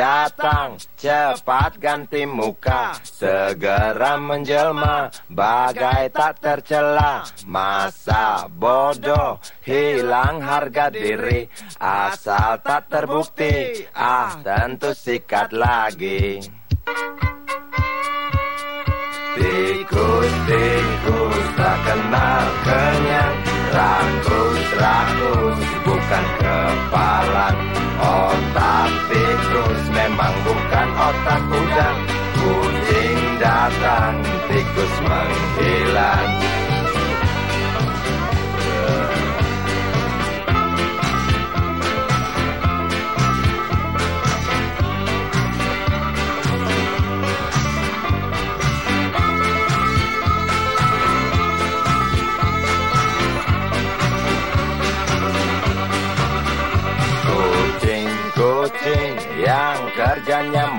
datang. Cepat ganti muka. Segera menjelma. Bagai tak tercela. Masa bodoh. Hilang harga diri. Asal tak terbukti. Ah tentu sikat lagi. Tikus-tikus tak kenal kenyang. Rakus-rakus bukan kepalan Otak. tikus memang bukan otak udang Kucing datang, tikus menghilang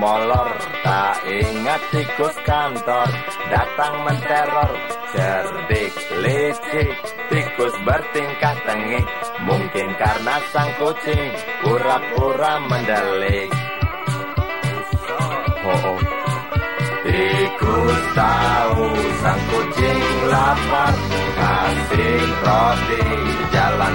molor. Tak ingat tikus kantor Datang menteror. Cerdik, licik Tikus bertingkah tengik. Mungkin karena sang kucing Pura-pura mendelik. Oh, oh. Tikus tahu sang kucing lapar. Kasih roti jalan